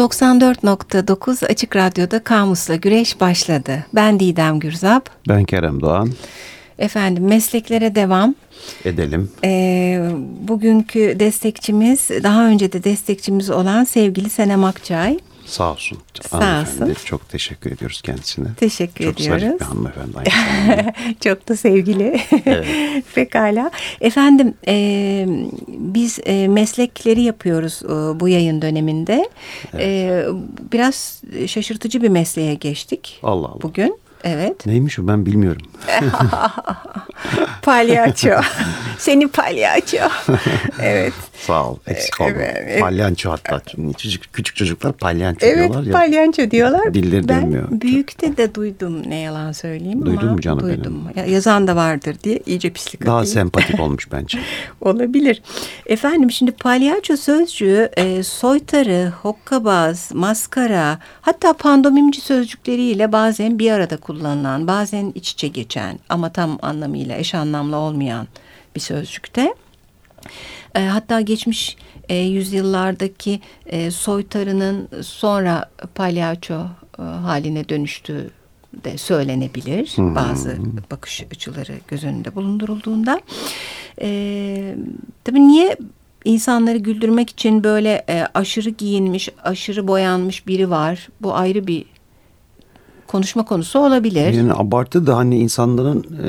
94.9 Açık Radyo'da Kamus'la Güreş başladı. Ben Didem Gürzap. Ben Kerem Doğan. Efendim mesleklere devam. Edelim. Ee, bugünkü destekçimiz daha önce de destekçimiz olan sevgili Senem Akçay. Sağ olsun. Sağ olsun. Çok teşekkür ediyoruz kendisine. Teşekkür Çok ediyoruz. zarif bir hanımefendi Çok da sevgili. Evet. Pekala. Efendim e, biz e, meslekleri yapıyoruz e, bu yayın döneminde. E, biraz şaşırtıcı bir mesleğe geçtik. Allah Allah. Bugün. Evet. Neymiş o ben bilmiyorum. Palyaço. Seni palyaço. evet. Sağ ol. Eksik olma. Evet, evet. Palyanço hatta. Küçük, küçük çocuklar palyanço Evet diyorlar ya. palyanço diyorlar. Dilleri ben dönmüyor. büyükte de duydum ne yalan söyleyeyim Duydun ama mu canım duydum. Ya, yazan da vardır diye iyice pislik Daha atayım. sempatik olmuş bence. Olabilir. Efendim şimdi palyaço sözcüğü e, soytarı, hokkabaz, maskara hatta pandomimci sözcükleriyle bazen bir arada kullanılan, bazen iç içe geçen ama tam anlamıyla eş anlamlı olmayan bir sözcükte. E, hatta geçmiş e, yüzyıllardaki e, soytarının sonra palyaço e, haline dönüştüğü de söylenebilir. Bazı bakış açıları göz önünde bulundurulduğunda. E, tabii niye insanları güldürmek için böyle e, aşırı giyinmiş, aşırı boyanmış biri var? Bu ayrı bir konuşma konusu olabilir. Yani abartı da hani insanların e,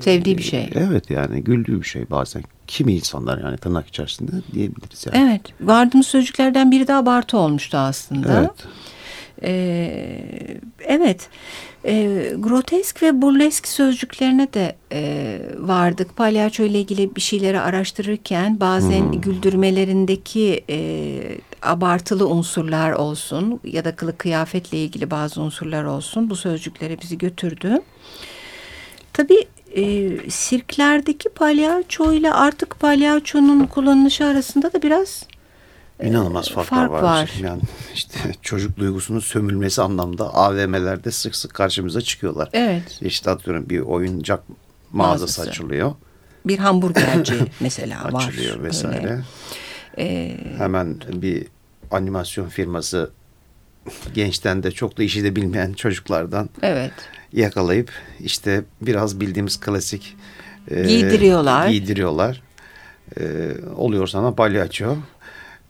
Sevdiği bir şey. Evet yani güldüğü bir şey bazen. Kimi insanlar yani tırnak içerisinde diyebiliriz yani. Evet. Vardığımız sözcüklerden biri de abartı olmuştu aslında. Evet. Ee, evet. Ee, grotesk ve burlesk sözcüklerine de e, vardık. Palyaço ile ilgili bir şeyleri araştırırken bazen güldürmelerindeki e, abartılı unsurlar olsun ya da kılık kıyafetle ilgili bazı unsurlar olsun bu sözcüklere bizi götürdü. Tabii e, sirklerdeki palyaço ile artık palyaçonun kullanılışı arasında da biraz İnanılmaz farklar fark var. var. Yani işte çocuk duygusunun sömürmesi anlamda AVM'lerde sık sık karşımıza çıkıyorlar. Evet. İşte atıyorum bir oyuncak mağazası Mağazası. açılıyor. bir hamburgerci mesela var. Açılıyor Öyle. vesaire. Ee, Hemen bir animasyon firması gençten de çok da işi de bilmeyen çocuklardan evet. yakalayıp işte biraz bildiğimiz klasik e, Giydiriyorlar. giydiriyorlar. E, oluyor sana palyaço.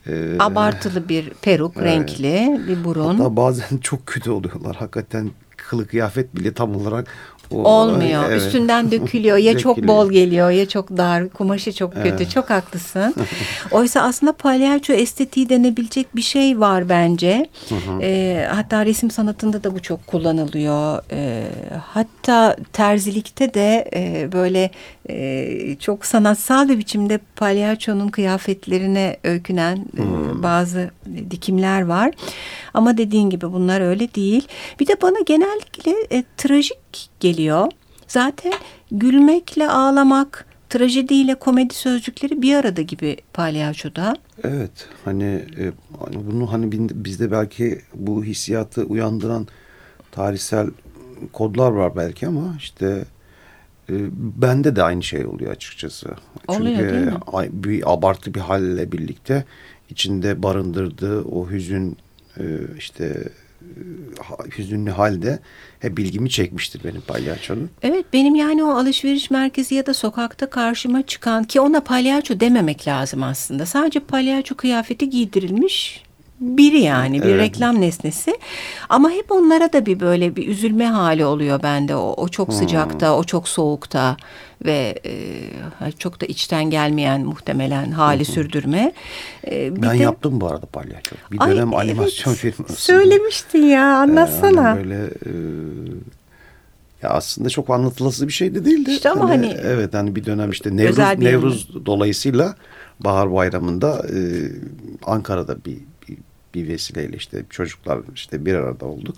E, Abartılı bir peruk, renkli bir burun. Hatta bazen çok kötü oluyorlar. Hakikaten kılık kıyafet bile tam olarak o- Olmuyor. Evet. Üstünden dökülüyor. Ya çok bol geliyor ya çok dar. Kumaşı çok kötü. Çok haklısın. Oysa aslında palyaço estetiği denebilecek bir şey var bence. Ee, hatta resim sanatında da bu çok kullanılıyor. Ee, hatta terzilikte de e, böyle e, çok sanatsal bir biçimde palyaçonun kıyafetlerine öykünen e, bazı dikimler var. Ama dediğin gibi bunlar öyle değil. Bir de bana genellikle e, trajik geliyor. Zaten gülmekle ağlamak, trajediyle komedi sözcükleri bir arada gibi palyaçoda. Evet. Hani, e, hani bunu hani bizde belki bu hissiyatı uyandıran tarihsel kodlar var belki ama işte e, bende de aynı şey oluyor açıkçası. Oluyor, Çünkü değil mi? bir abartı bir halle birlikte içinde barındırdığı o hüzün e, işte hüzünlü halde hep ilgimi çekmiştir benim palyaçonun. Evet benim yani o alışveriş merkezi ya da sokakta karşıma çıkan ki ona palyaço dememek lazım aslında. Sadece palyaço kıyafeti giydirilmiş biri yani bir Evet. reklam nesnesi. Ama hep onlara da bir böyle bir üzülme hali oluyor bende. O, o çok sıcakta, o çok soğukta ve e, çok da içten gelmeyen muhtemelen hali sürdürme. E, bir Ben de- yaptım bu arada palyaço. Bir Ay, dönem animasyon evet. firmasında. Söylemiştin ya anlatsana. Yani böyle e, ya aslında çok anlatılası bir şey de değildi. İşte ama hani- evet hani bir dönem işte Nevruz Nevruz dolayısıyla bahar bayramında e, Ankara'da bir, bir vesileyle işte çocuklar işte bir arada olduk.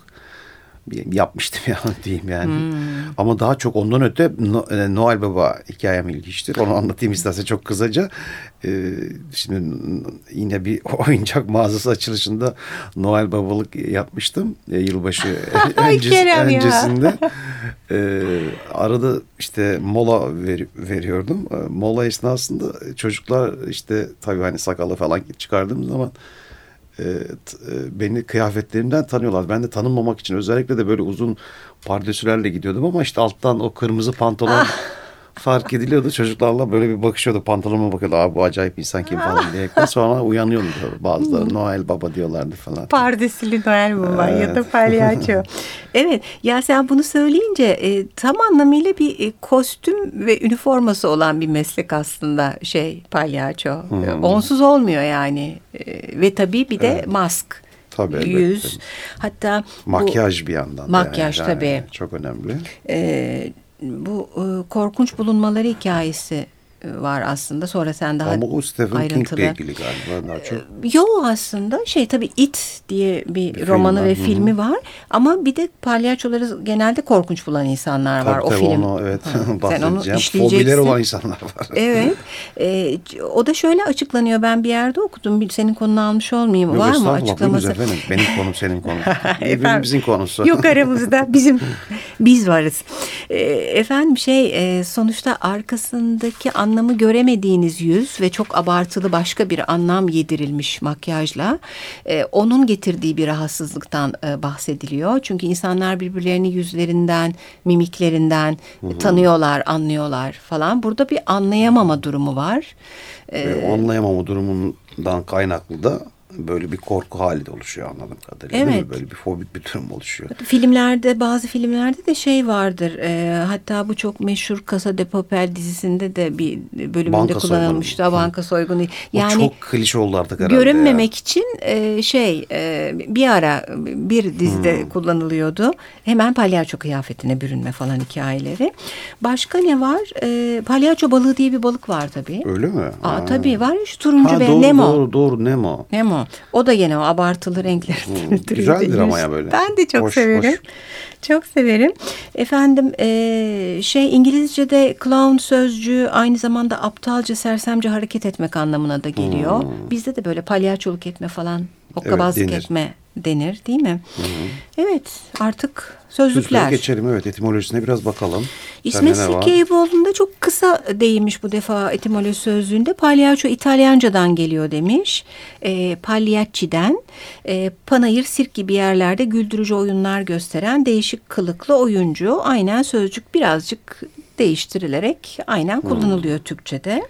Yapmıştım ya diyeyim yani. Hmm. Ama daha çok ondan öte e, Noel Baba hikayem ilginçtir. Onu anlatayım istersen çok kısaca. Ee, şimdi yine bir oyuncak mağazası açılışında Noel Babalık yapmıştım. E, yılbaşı öncesi, öncesinde. Ee, arada işte mola ver- veriyordum. Ee, Mola esnasında çocuklar işte tabii hani sakalı falan çıkardığım zaman e, e, beni kıyafetlerimden tanıyorlar. Ben de tanınmamak için özellikle de böyle uzun pardesülerle gidiyordum ama işte alttan o kırmızı pantolon fark ediliyordu. Çocuklarla böyle bir bakışıyordu. Pantolonuma bakıyordu. Aa bu acayip insan kim falan diye. Sonra uyanıyordu bazıları. Noel Baba diyorlardı falan. Pardesili Noel Baba ya da palyaço. evet ya sen bunu söyleyince e, tam anlamıyla bir e, kostüm ve üniforması olan bir meslek aslında şey palyaço. E, Onsuz olmuyor yani. E, ve tabii bir de mask. Tabii, elbette. Yüz. Hatta bu- Makyaj bir yandan. da Makyaj, yani. tabii. Çok önemli. e, bu e, korkunç bulunmaları hikayesi var aslında. Sonra sen daha Ama o Stephen ayrıntılı. King'le ilgili galiba daha çok. Yo aslında şey tabii It diye bir, Bir romanı film ve hı hı. filmi var ama bir de palyaçoları genelde korkunç bulan insanlar var Tabii o tabii film. onu evet Ha, Sen onu işleyeceksin. Fobileri olan insanlar var. Evet. E, o da şöyle açıklanıyor. Ben bir yerde okudum. Senin konunu almış olmayayım. Yok, var mı açıklaması? efendim. Benim konum senin konum. Efendim, Birbirimizin konusu. Yok aramızda bizim biz varız. E, efendim şey e, sonuçta arkasındaki anlamı göremediğiniz yüz ve çok abartılı başka bir anlam yedirilmiş makyajla e, onun getirdiği bir rahatsızlıktan e, bahsediliyor. Çünkü insanlar birbirlerini yüzlerinden, mimiklerinden tanıyorlar, anlıyorlar falan. Burada bir anlayamama durumu var. E, o anlayamama durumundan kaynaklı da böyle bir korku hali de oluşuyor anladığım kadarıyla. Değil Evet. mi? Böyle bir fobik bir durum oluşuyor. Filmlerde bazı filmlerde de şey vardır. e, hatta bu çok meşhur Casa de Papel dizisinde de bir bölümünde Banka kullanılmıştı. soygunu. Banka soygunu. Yani, Yani çok klişe oldu artık herhalde. görünmemek için e, şey e, bir ara bir dizide Hmm. kullanılıyordu. Hemen palyaço kıyafetine bürünme falan hikayeleri. Başka ne var? E, palyaço balığı diye bir balık var tabii. ya. Öyle mi? Aa, Ha. tabii var ya şu turuncu Ha, ve doğru, Nemo. Doğru doğru Nemo. Nemo. O da yine o abartılı renklerden ötürü güzeldir ama ya böyle. Ben de çok Hoş, severim. hoş. Çok severim. Efendim eee, şey İngilizce'de clown sözcüğü aynı zamanda aptalca sersemce hareket etmek anlamına da geliyor. Bizde de böyle palyaçoluk etme falan hokkabazlık Hmm. denir. etme denir değil mi? Evet artık Sözlüğe sözlükler. geçelim evet etimolojisine biraz bakalım. İsmet var? Sirkeyboğlu'nda çok kısa değinmiş bu defa etimoloji sözlüğünde. Palyaço İtalyancadan geliyor demiş. E, Pagliacci'den. E, panayır, sirk gibi yerlerde güldürücü oyunlar gösteren değişik kılıklı oyuncu. Aynen sözcük birazcık değiştirilerek aynen kullanılıyor Türkçe'de.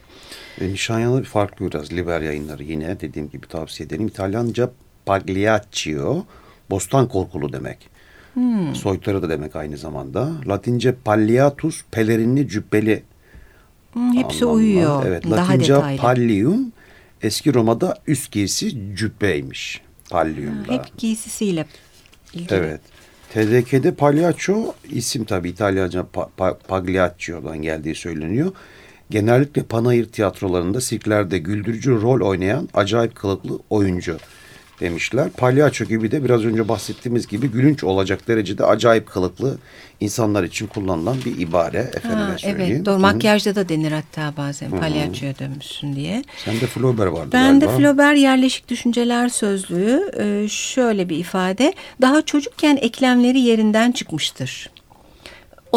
E, Nişanyalı farklı biraz. Liber yayınları yine dediğim gibi tavsiye ederim. İtalyanca pagliaccio, bostan korkulu demek. Hmm. Soytarı da demek aynı zamanda. Latince palliatus, pelerinli cübbeli Hmm, hepsi anlamı var. uyuyor. Evet, Daha Latince detaylı. pallium, eski Roma'da üst giysi cübbeymiş. Pallium'da. Hep giysisiyle ilgili. Evet. TDK'de palyaço isim tabii İtalyanca pa, pa, pagliaccio'dan geldiği söyleniyor. Genellikle panayır tiyatrolarında, sirklerde güldürücü rol oynayan acayip kılıklı oyuncu demişler. Palyaço gibi de biraz önce bahsettiğimiz gibi gülünç olacak derecede acayip kılıklı insanlar için kullanılan bir ibare. Efendime Ha, söyleyeyim. evet doğru Hı hı. makyajda da denir hatta bazen palyaçoya dönmüşsün diye. Sende Flaubert vardı Ben de galiba. Flaubert yerleşik düşünceler sözlüğü e, şöyle bir ifade. Daha çocukken eklemleri yerinden çıkmıştır.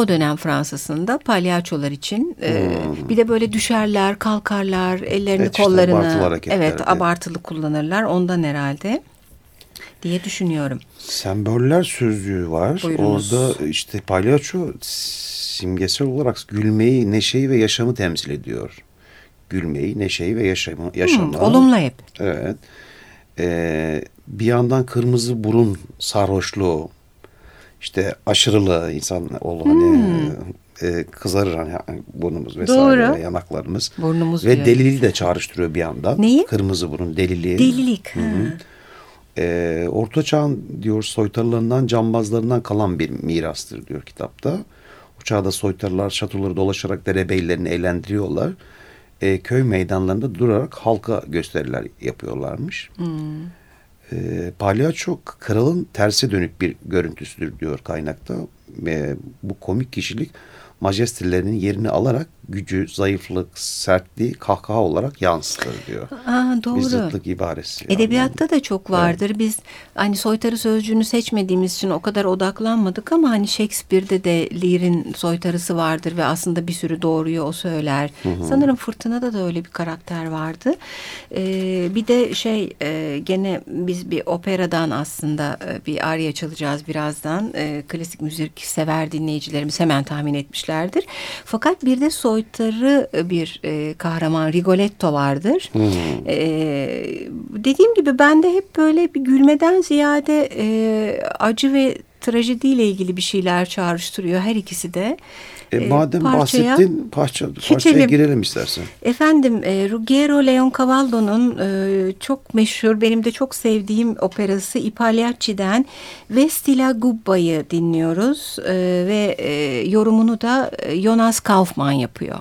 O dönem Fransa'sında palyaçolar için e, bir de böyle düşerler, kalkarlar, ellerini Hmm. Evet, işte kollarını abartılı hareketler, evet abartılı kullanırlar. Ondan herhalde diye düşünüyorum. Semboller sözlüğü var. Buyurunuz. Orada işte palyaço simgesel olarak gülmeyi, neşeyi ve yaşamı temsil ediyor. Gülmeyi, neşeyi ve yaşamı. yaşamı. Hı, olumlu hep. Evet. Ee, bir yandan kırmızı burun sarhoşluğu, işte aşırılığı insan olur hani e, kızarır hani burnumuz vesaire Doğru. yanaklarımız. Burnumuz ve diyor. deliliği de çağrıştırıyor bir yandan. Neyi? Kırmızı burun deliliği. Delilik. ha. Ee, Orta Çağ'ın diyor soytarılarından, cambazlarından kalan bir mirastır diyor kitapta. O çağda soytarılar şatoları dolaşarak derebeylerini eğlendiriyorlar. Ee, köy meydanlarında durarak halka gösteriler yapıyorlarmış. Ee, palyaço kralın terse dönük bir görüntüsüdür diyor kaynakta. Ve bu komik kişilik majestelerinin yerini alarak gücü, zayıflık, sertliği kahkaha olarak yansıtır diyor. Aa, doğru. Bir zıtlık ibaresi. Edebiyatta yani. da çok vardır. Evet. Biz hani soytarı sözcüğünü seçmediğimiz için o kadar odaklanmadık ama hani Shakespeare'de de Lear'in soytarısı vardır ve aslında bir sürü doğruyu o söyler. Hı hı. Sanırım Fırtına'da da öyle bir karakter vardı. Ee, bir de şey e, gene biz bir operadan aslında e, bir arya çalacağız birazdan. E, klasik müzik sever dinleyicilerimiz hemen tahmin etmişlerdir. Fakat bir de soy soytarı bir e, kahraman Rigoletto vardır. Hmm. E, dediğim gibi bende hep böyle bir gülmeden ziyade e, acı ve trajediyle ilgili bir şeyler çağrıştırıyor her ikisi de. E, e madem parçaya, bahsettin parça, parçaya girelim istersen. Efendim e, Ruggero Leoncavallo'nun e, çok meşhur benim de çok sevdiğim operası I Pagliacci'den Vestila Gubba'yı dinliyoruz e, ve e, yorumunu da e, Jonas Kaufmann yapıyor.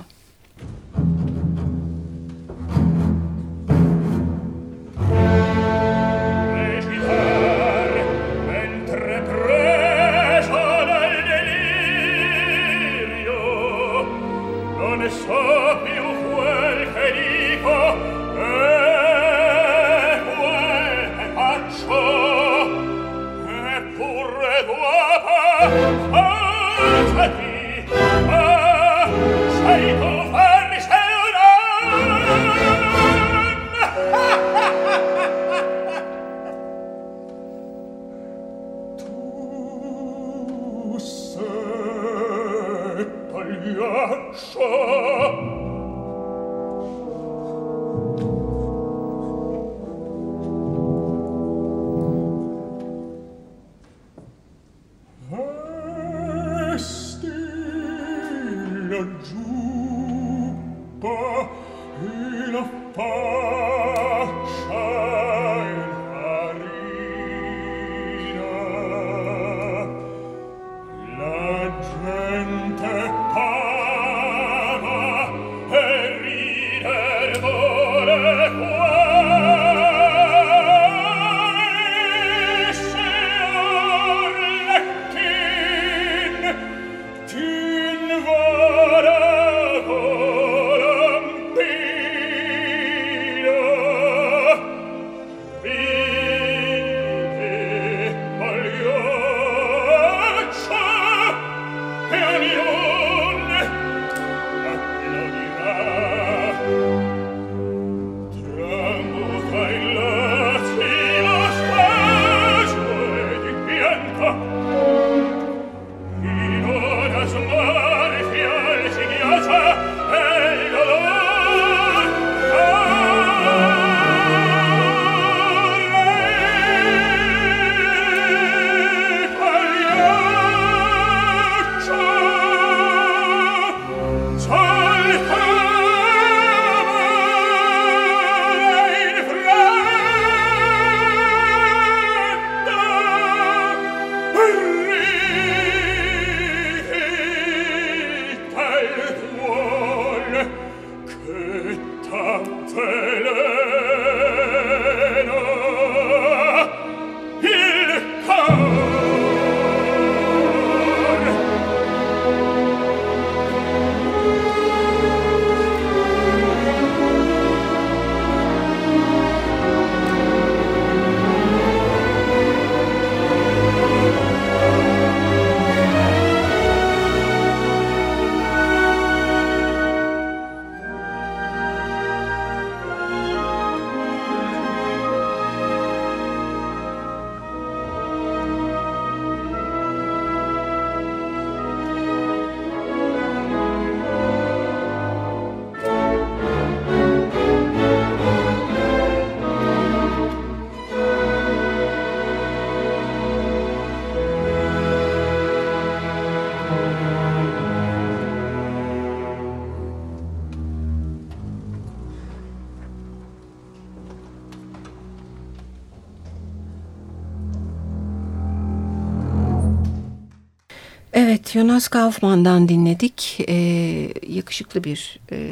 Evet, Jonas Kaufmann'dan dinledik. Ee, yakışıklı bir e,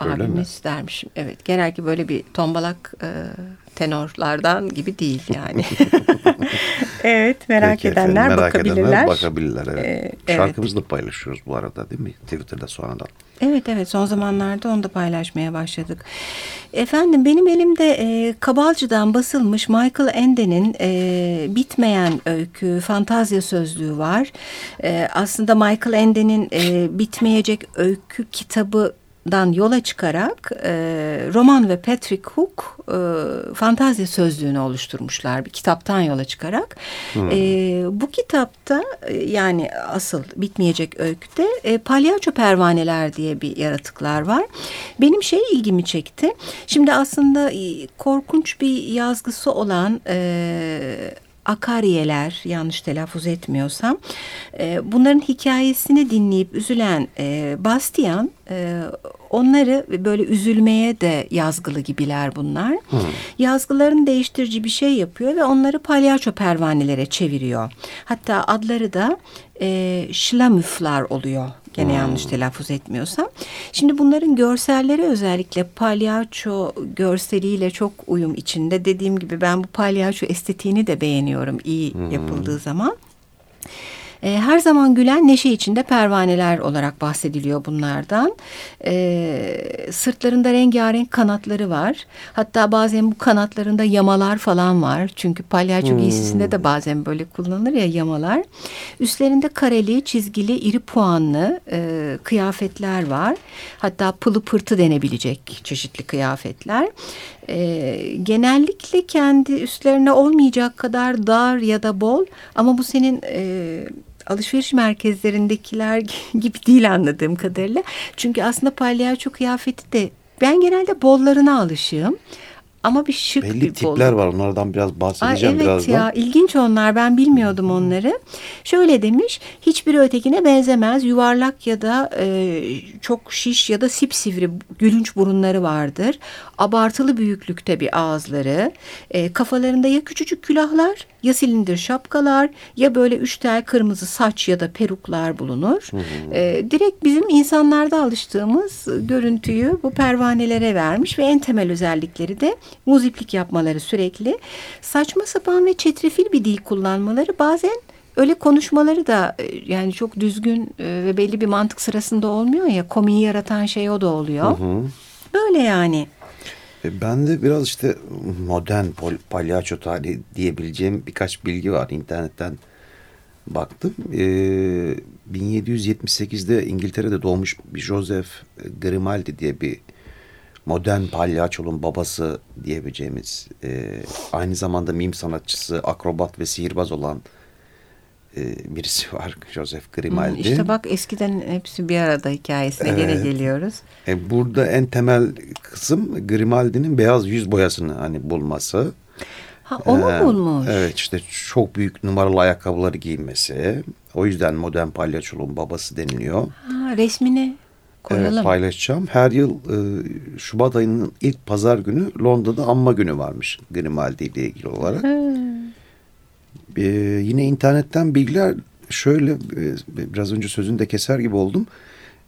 abimiz mi? dermişim. Evet, genellikle böyle bir tombalak e, tenorlardan gibi değil yani. Evet merak Peki edenler efendim, merak bakabilirler. Edenler bakabilirler evet. Ee, evet. Şarkımızı da paylaşıyoruz bu arada değil mi? Twitter'da sonradan. Evet evet son zamanlarda onu da paylaşmaya başladık. Efendim benim elimde e, Kabalcı'dan basılmış Michael Ende'nin e, bitmeyen öykü fantazya sözlüğü var. E, aslında Michael Ende'nin e, bitmeyecek öykü kitabı dan yola çıkarak e, Roman ve Patrick Hook e, fantazya sözlüğünü oluşturmuşlar bir kitaptan yola çıkarak. Hmm. E, bu kitapta e, yani asıl bitmeyecek öyküde e, palyaço pervaneler diye bir yaratıklar var. Benim şey ilgimi çekti. Şimdi aslında e, korkunç bir yazgısı olan e, Akariyeler yanlış telaffuz etmiyorsam e, bunların hikayesini dinleyip üzülen e, Bastian e, onları böyle üzülmeye de yazgılı gibiler bunlar. Hmm. Yazgılarını değiştirici bir şey yapıyor ve onları palyaço pervanelere çeviriyor. Hatta adları da e, şlamüflar oluyor. Gene hmm. yanlış telaffuz etmiyorsam. Şimdi bunların görselleri özellikle palyaço görseliyle çok uyum içinde. Dediğim gibi ben bu palyaço estetiğini de beğeniyorum iyi hmm. yapıldığı zaman. E, her zaman gülen neşe içinde pervaneler olarak bahsediliyor bunlardan. E, sırtlarında rengarenk kanatları var. Hatta bazen bu kanatlarında yamalar falan var. Çünkü palyaço hmm. giysisinde de bazen böyle kullanılır ya yamalar. Üstlerinde kareli, çizgili, iri puanlı e, kıyafetler var. Hatta pılı pırtı denebilecek çeşitli kıyafetler. E, genellikle kendi üstlerine olmayacak kadar dar ya da bol ama bu senin e, alışveriş merkezlerindekiler gibi değil anladığım kadarıyla. Çünkü aslında palyaço kıyafeti de ben genelde bollarına alışığım. Ama bir şık Belli bir tipler bol. var onlardan biraz bahsedeceğim Aa, evet birazdan. Evet ya ilginç onlar ben bilmiyordum onları. Şöyle demiş hiçbir ötekine benzemez yuvarlak ya da e, çok şiş ya da sipsivri gülünç burunları vardır. Abartılı büyüklükte bir ağızları e, kafalarında ya küçücük külahlar ya silindir şapkalar ya böyle üç tel kırmızı saç ya da peruklar bulunur. Hı hı. E, direkt bizim insanlarda alıştığımız görüntüyü bu pervanelere vermiş ve en temel özellikleri de muziplik yapmaları sürekli. Saçma sapan ve çetrefil bir dil kullanmaları bazen öyle konuşmaları da e, yani çok düzgün e, ve belli bir mantık sırasında olmuyor ya komiği yaratan şey o da oluyor. Hı hı. Böyle yani. E, ben de biraz işte modern palyaço tarihi diyebileceğim birkaç bilgi var internetten baktım. Ee, 1778'de İngiltere'de doğmuş bir Joseph Grimaldi diye bir modern palyaçolun babası diyebileceğimiz e, aynı zamanda mim sanatçısı, akrobat ve sihirbaz olan e, birisi var Joseph Grimaldi. İşte bak eskiden hepsi bir arada hikayesine evet. gene geliyoruz. E, burada en temel kısım Grimaldi'nin beyaz yüz boyasını hani bulması. Ha o mu ee, bulmuş? Evet işte çok büyük numaralı ayakkabıları giyinmesi. O yüzden modern palyaçolun babası deniliyor. Ha, resmini koyalım. Evet paylaşacağım. Her yıl e, Şubat ayının ilk pazar günü Londra'da anma günü varmış Grimaldi ile ilgili olarak. Hmm. Ee, yine internetten bilgiler şöyle e, biraz önce sözünü de keser gibi oldum.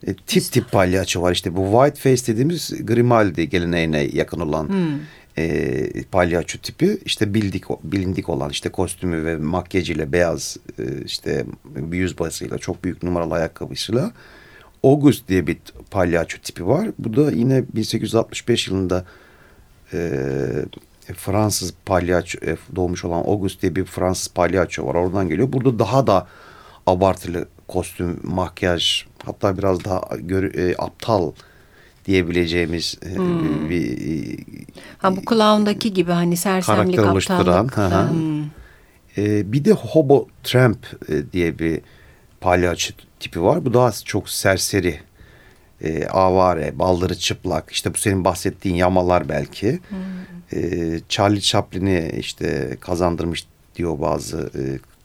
E, tip tip palyaço var işte bu white face dediğimiz Grimaldi geleneğine yakın olan hmm. e, palyaço tipi işte bildik bilindik olan işte kostümü ve makyajıyla beyaz e, işte bir yüz basıyla çok büyük numaralı ayakkabısıyla August diye bir palyaço tipi var. Bu da yine 1865 yılında e, e, Fransız palyaço e, doğmuş olan August diye bir Fransız palyaço var. Oradan geliyor. Burada daha da abartılı kostüm, makyaj hatta biraz daha gör, e, aptal diyebileceğimiz e, hmm. bir ha bu clown'daki gibi hani sersemlik aptallık. Hmm. E, bir de Hobo Tramp e, diye bir palyaço tipi var. Bu daha çok serseri e, avare, baldırı çıplak. İşte bu senin bahsettiğin yamalar belki. Hmm e, Charlie Chaplin'i işte kazandırmış diyor bazı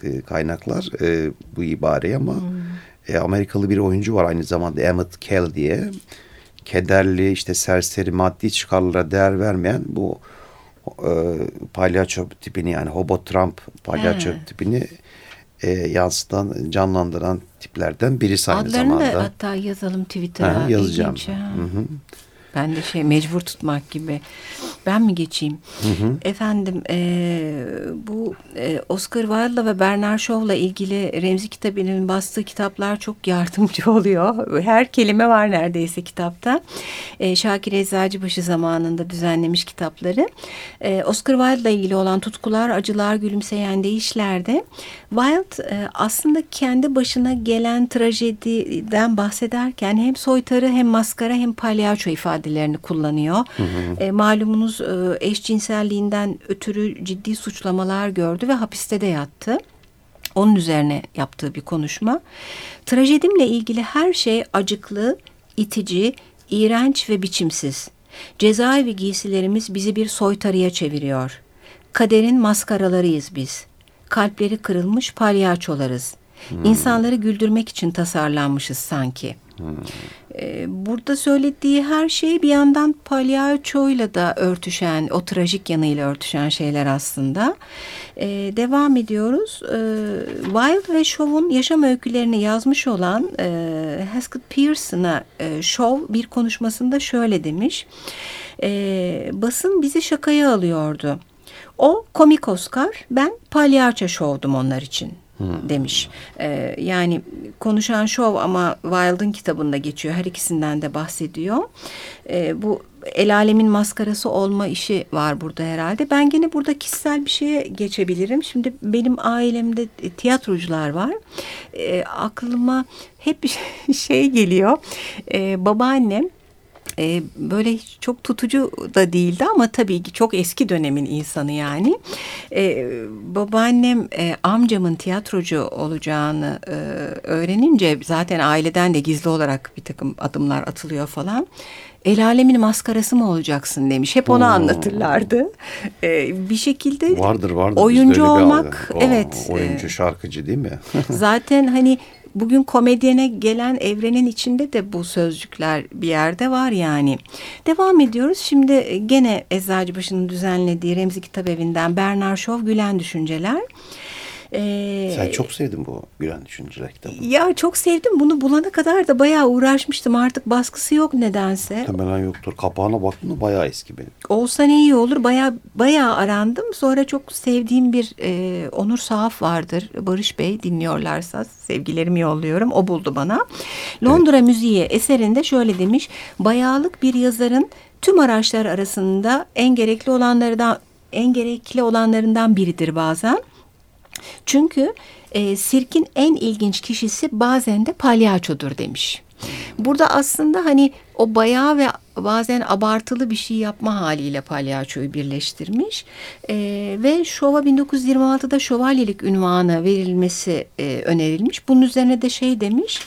e, kaynaklar e, bu ibareyi ama hmm. e, Amerikalı bir oyuncu var aynı zamanda Emmett Kell diye kederli işte serseri maddi çıkarlara değer vermeyen bu e, palyaço tipini yani Hobo Trump palyaço hmm. tipini e, yansıtan, canlandıran tiplerden birisi aynı Adlarını zamanda. Adlarını da hatta yazalım Twitter'a. Ha, yazacağım. İlginç, Hı hı. Ben de şey mecbur tutmak gibi. Ben mi geçeyim? Hı hı. Efendim e, bu e, Oscar Wilde'la ve Bernard Shaw'la ilgili Remzi Kitabi'nin bastığı kitaplar çok yardımcı oluyor. Her kelime var neredeyse kitapta. E, Şakir Eczacıbaşı zamanında düzenlemiş kitapları. E, Oscar Wilde'la ilgili olan tutkular, acılar, gülümseyen değişlerde Wilde e, aslında kendi başına gelen trajediden bahsederken hem soytarı hem maskara hem palyaço ifadelerini kullanıyor. Hı hı. E, malumunuz e, eşcinselliğinden ötürü ciddi suçlamalar gördü ve hapiste de yattı. Onun üzerine yaptığı bir konuşma. Trajedimle ilgili her şey acıklı, itici, iğrenç ve biçimsiz. Cezaevi giysilerimiz bizi bir soytarıya çeviriyor. Kaderin maskaralarıyız biz. Kalpleri kırılmış palyaçolarız. Hmm. İnsanları güldürmek için tasarlanmışız sanki. Hmm. Ee, burada söylediği her şey bir yandan palyaçoyla da örtüşen, o trajik yanıyla örtüşen şeyler aslında. Ee, devam ediyoruz. Ee, Wilde ve Shaw'un yaşam öykülerini yazmış olan e, Haskett Pearson'a e, Shaw bir konuşmasında şöyle demiş. E, basın bizi şakaya alıyordu. O komik Oscar, ben palyaço şovdum onlar için demiş. Ee, yani konuşan şov ama Wilde'ın kitabında geçiyor. Her ikisinden de bahsediyor. Ee, bu el alemin maskarası olma işi var burada herhalde. Ben gene burada kişisel bir şeye geçebilirim. Şimdi benim ailemde tiyatrocular var. Ee, aklıma hep şey geliyor. Ee, babaannem e, böyle çok tutucu da değildi ama tabii ki çok eski dönemin insanı yani. E, babaannem e, amcamın tiyatrocu olacağını e, öğrenince zaten aileden de gizli olarak bir takım adımlar atılıyor falan. El alemin maskarası mı olacaksın demiş. Hep onu Oo. anlatırlardı. Ee, bir şekilde vardır vardır. Oyuncu olmak o, evet. Oyuncu şarkıcı değil mi? zaten hani bugün komedyene gelen evrenin içinde de bu sözcükler bir yerde var yani. Devam ediyoruz. Şimdi gene Eczacıbaşı'nın düzenlediği Remzi Kitap Evi'nden Bernard Shaw Gülen Düşünceler. Ee, Sen çok sevdin bu Gülen Düşünceler kitabını. Ya çok sevdim. Bunu bulana kadar da bayağı uğraşmıştım. Artık baskısı yok nedense. Hemen yoktur. Kapağına baktım da bayağı eski benim. Olsa ne iyi olur. Bayağı, bayağı arandım. Sonra çok sevdiğim bir e, Onur Sahaf vardır. Barış Bey dinliyorlarsa sevgilerimi yolluyorum. O buldu bana. Londra evet. Müziği eserinde şöyle demiş. Bayağılık bir yazarın tüm araçlar arasında en gerekli olanlardan en gerekli olanlarından biridir bazen. Çünkü e, sirkin en ilginç kişisi bazen de palyaçodur demiş. Burada aslında hani o bayağı ve bazen abartılı bir şey yapma haliyle palyaçoyu birleştirmiş. E, ve şova 1926'da şövalyelik ünvanı verilmesi e, önerilmiş. Bunun üzerine de şey demiş...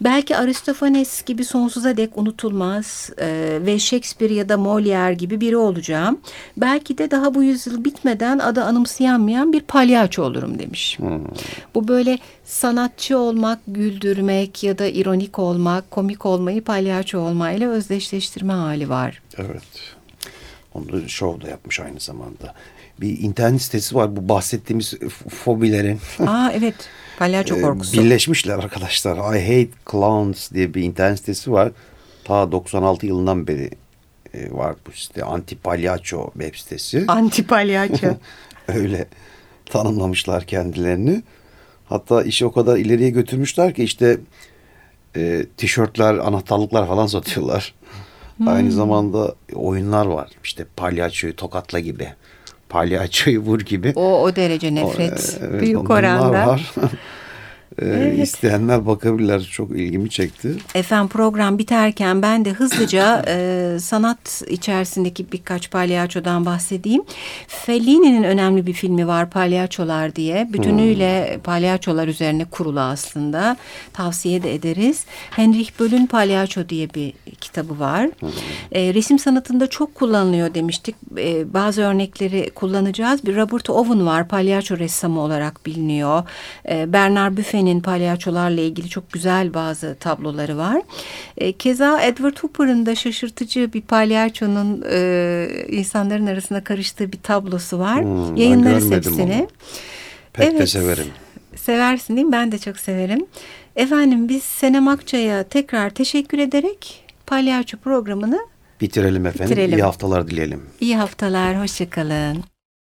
Belki Aristofanes gibi sonsuza dek unutulmaz e, ve Shakespeare ya da Molière gibi biri olacağım. Belki de daha bu yüzyıl bitmeden adı anımsayanmayan bir palyaço olurum demiş. Hmm. Bu böyle sanatçı olmak, güldürmek ya da ironik olmak, komik olmayı palyaço olmayla özdeşleştirme hali var. Evet. Onu da show da yapmış aynı zamanda. Bir internet sitesi var bu bahsettiğimiz fobilerin. Aa evet. Palyaço ee, korkusu. Birleşmişler arkadaşlar. I Hate Clowns diye bir internet sitesi var. Ta 96 yılından beri e, var bu site. Anti Palyaço web sitesi. Anti Palyaço. Öyle tanımlamışlar kendilerini. Hatta işi o kadar ileriye götürmüşler ki işte e, tişörtler, anahtarlıklar falan satıyorlar. Hmm. Aynı zamanda oyunlar var. İşte palyaçoyu tokatla gibi palyaçoyu vur gibi. O o derece nefret. O, Büyük oranda. var. Ee, evet. İsteyenler bakabilirler. Çok ilgimi çekti. Efendim program biterken ben de hızlıca e, sanat içerisindeki birkaç palyaçodan bahsedeyim. Fellini'nin önemli bir filmi var Palyaçolar diye. Bütünüyle hmm. palyaçolar üzerine kurulu aslında. Tavsiye de ederiz. Henrich Böll'ün Palyaço diye bir kitabı var. Hmm. E, resim sanatında çok kullanılıyor demiştik. E, bazı örnekleri kullanacağız. Bir Robert Owen var. Palyaço ressamı olarak biliniyor. E, Bernard Buffet'in Disney'nin palyaçolarla ilgili çok güzel bazı tabloları var. E, keza Edward Hooper'ın da şaşırtıcı bir palyaçonun e, insanların arasında karıştığı bir tablosu var. Hmm, Yayınlarız hepsini. Onu. Pek evet, de severim. Seversin değil mi? Ben de çok severim. Efendim biz Senem Akçay'a tekrar teşekkür ederek palyaço programını Bitirelim efendim. Bitirelim. İyi haftalar dileyelim. İyi haftalar, hoşçakalın.